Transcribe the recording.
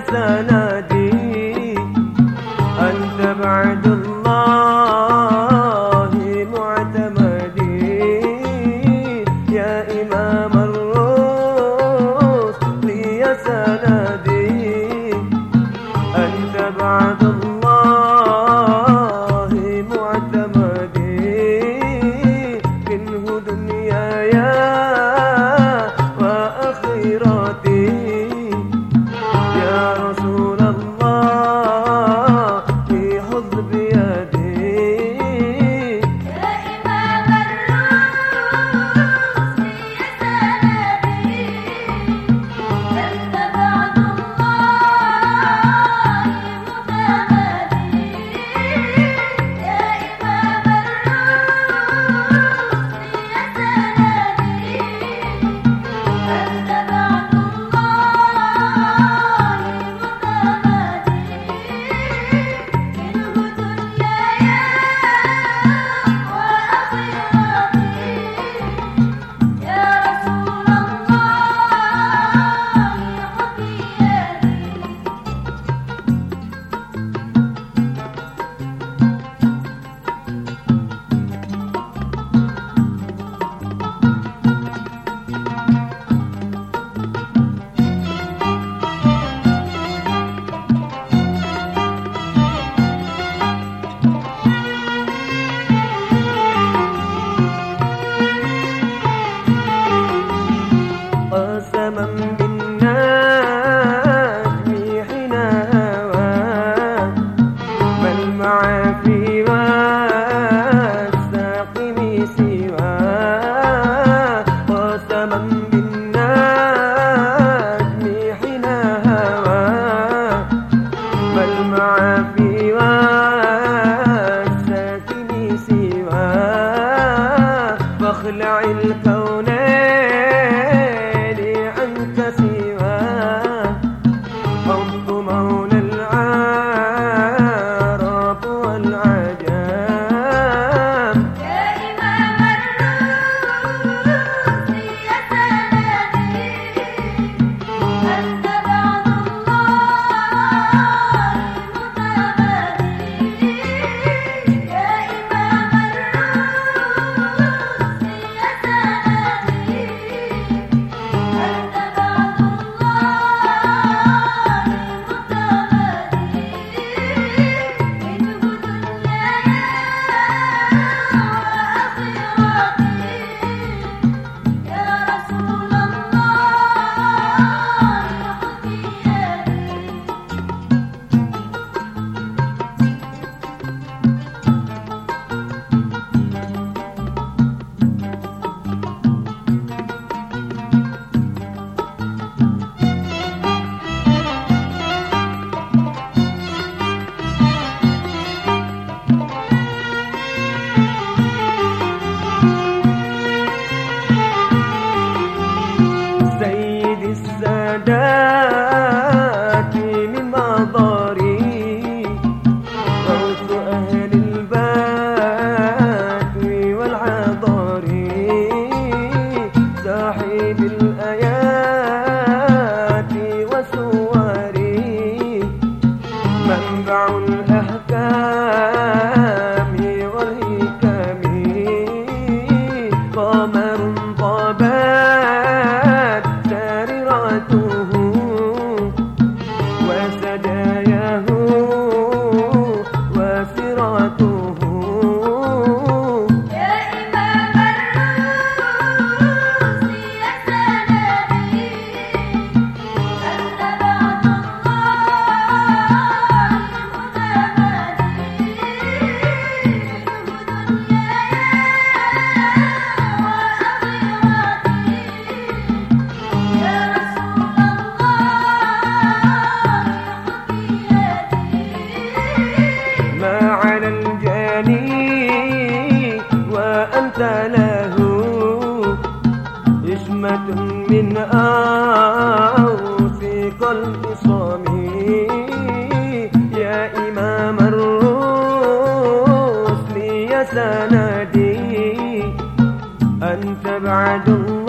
i don't sana. viva Allah من أو في قلب صامي يا إمام الرسل يا سندي أنت بعد الله